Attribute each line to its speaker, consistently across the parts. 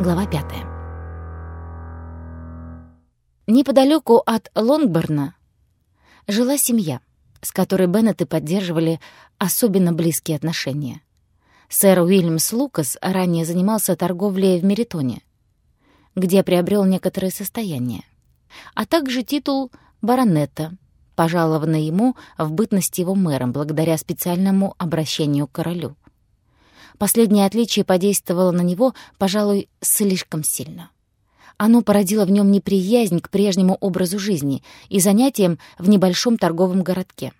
Speaker 1: Глава 5. Неподалеку от Лонгборна жила семья, с которой Беннеты поддерживали особенно близкие отношения. Сэр Уильямс Лукас ранее занимался торговлей в Меритоне, где приобрел некоторое состояние, а также титул баронета, пожалованный ему в бытность его мэром благодаря специальному обращению к королю. Последнее отличие подействовало на него, пожалуй, слишком сильно. Оно породило в нем неприязнь к прежнему образу жизни и занятиям в небольшом торговом городке.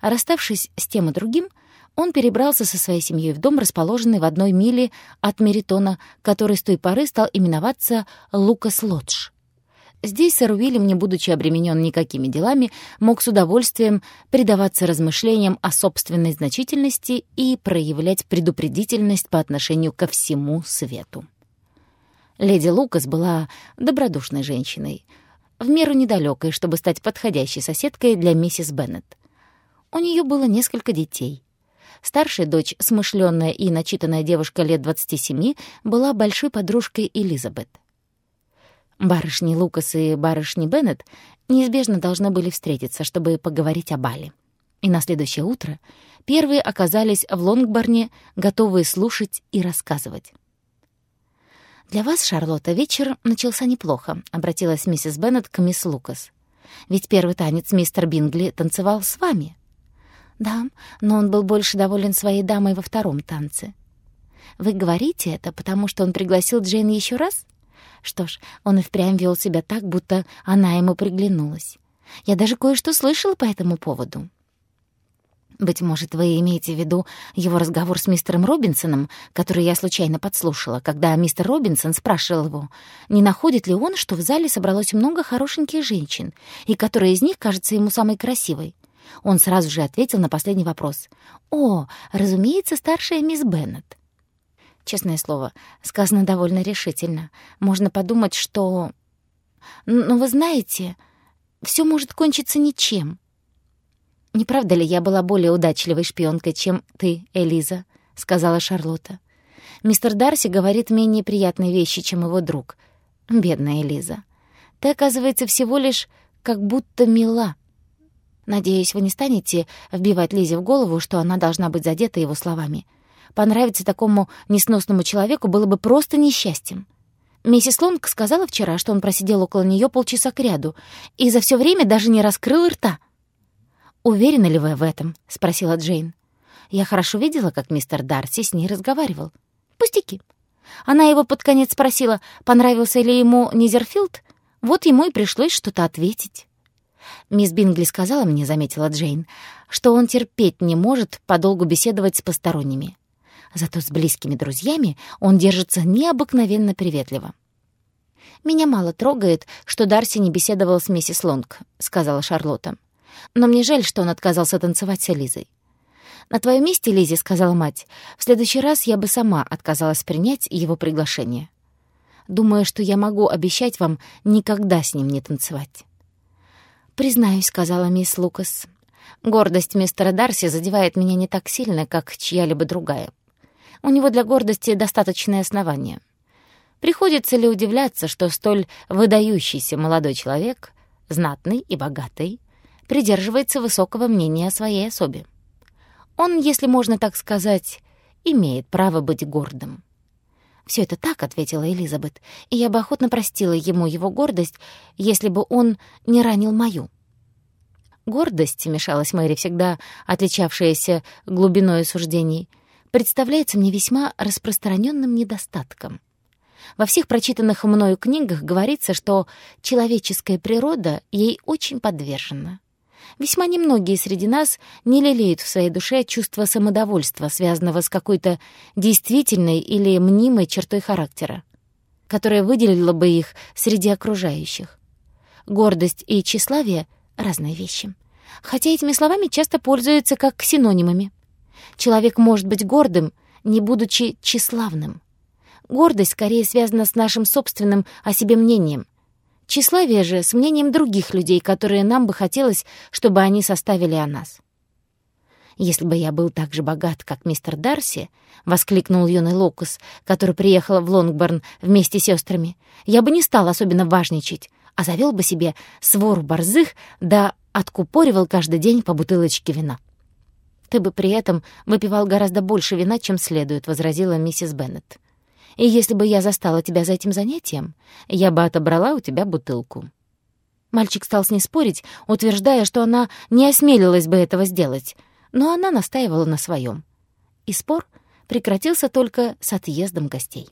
Speaker 1: А расставшись с тем и другим, он перебрался со своей семьей в дом, расположенный в одной миле от Меритона, который с той поры стал именоваться Лукас Лодж. Здесь сэр Уильям, не будучи обременен никакими делами, мог с удовольствием предаваться размышлениям о собственной значительности и проявлять предупредительность по отношению ко всему свету. Леди Лукас была добродушной женщиной, в меру недалекой, чтобы стать подходящей соседкой для миссис Беннет. У нее было несколько детей. Старшая дочь, смышленная и начитанная девушка лет 27, была большой подружкой Элизабет. Барышни Лукас и барышни Беннет неизбежно должны были встретиться, чтобы поговорить о бале. И на следующее утро первые оказались в Лонгборне, готовые слушать и рассказывать. «Для вас, Шарлотта, вечер начался неплохо», — обратилась миссис Беннет к мисс Лукас. «Ведь первый танец мистер Бингли танцевал с вами». «Да, но он был больше доволен своей дамой во втором танце». «Вы говорите это, потому что он пригласил Джейн еще раз?» Что ж, он и впрямь вел себя так, будто она ему приглянулась. Я даже кое-что слышала по этому поводу. Быть может, вы имеете в виду его разговор с мистером Робинсоном, который я случайно подслушала, когда мистер Робинсон спрашивал его, не находит ли он, что в зале собралось много хорошеньких женщин, и которая из них кажется ему самой красивой. Он сразу же ответил на последний вопрос. «О, разумеется, старшая мисс Беннет». Честное слово, сказано довольно решительно. Можно подумать, что... Но вы знаете, все может кончиться ничем. «Не правда ли я была более удачливой шпионкой, чем ты, Элиза?» — сказала Шарлотта. «Мистер Дарси говорит менее приятные вещи, чем его друг. Бедная Элиза. Ты, оказывается, всего лишь как будто мила. Надеюсь, вы не станете вбивать Лизе в голову, что она должна быть задета его словами. Понравиться такому несносному человеку было бы просто несчастьем. Миссис Лонг сказала вчера, что он просидел около нее полчаса кряду и за все время даже не раскрыл рта. «Уверены ли вы в этом?» — спросила Джейн. «Я хорошо видела, как мистер Дарси с ней разговаривал. Пустяки». Она его под конец спросила, понравился ли ему Низерфилд. Вот ему и пришлось что-то ответить. «Мисс Бингли сказала мне, — заметила Джейн, — что он терпеть не может подолгу беседовать с посторонними. Зато с близкими друзьями он держится необыкновенно приветливо. «Меня мало трогает, что Дарси не беседовал с миссис Лонг», — сказала Шарлотта. «Но мне жаль, что он отказался танцевать с Элизой». «На твоем месте, Лизи, сказала мать, — «в следующий раз я бы сама отказалась принять его приглашение. Думаю, что я могу обещать вам никогда с ним не танцевать». «Признаюсь», — сказала мисс Лукас, — «гордость мистера Дарси задевает меня не так сильно, как чья-либо другая. У него для гордости достаточное основание. Приходится ли удивляться, что столь выдающийся молодой человек, знатный и богатый, придерживается высокого мнения о своей особе? Он, если можно так сказать, имеет право быть гордым. «Все это так», — ответила Элизабет, «и я бы охотно простила ему его гордость, если бы он не ранил мою». Гордость, — мешалась Мэри, всегда отличавшаяся глубиной суждений, представляется мне весьма распространенным недостатком. Во всех прочитанных мною книгах говорится, что человеческая природа ей очень подвержена. Весьма немногие среди нас не лелеют в своей душе чувство самодовольства, связанного с какой-то действительной или мнимой чертой характера, которая выделила бы их среди окружающих. Гордость и тщеславие — разные вещи. Хотя этими словами часто пользуются как синонимами. Человек может быть гордым, не будучи тщеславным. Гордость скорее связана с нашим собственным о себе мнением. Тщеславие же с мнением других людей, которые нам бы хотелось, чтобы они составили о нас. «Если бы я был так же богат, как мистер Дарси», — воскликнул юный Локус, который приехал в Лонгборн вместе с сестрами, «я бы не стал особенно важничать, а завел бы себе свору борзых, да откупоривал каждый день по бутылочке вина». «Ты бы при этом выпивал гораздо больше вина, чем следует», — возразила миссис Беннет. «И если бы я застала тебя за этим занятием, я бы отобрала у тебя бутылку». Мальчик стал с ней спорить, утверждая, что она не осмелилась бы этого сделать — но она настаивала на своем. И спор прекратился только с отъездом гостей.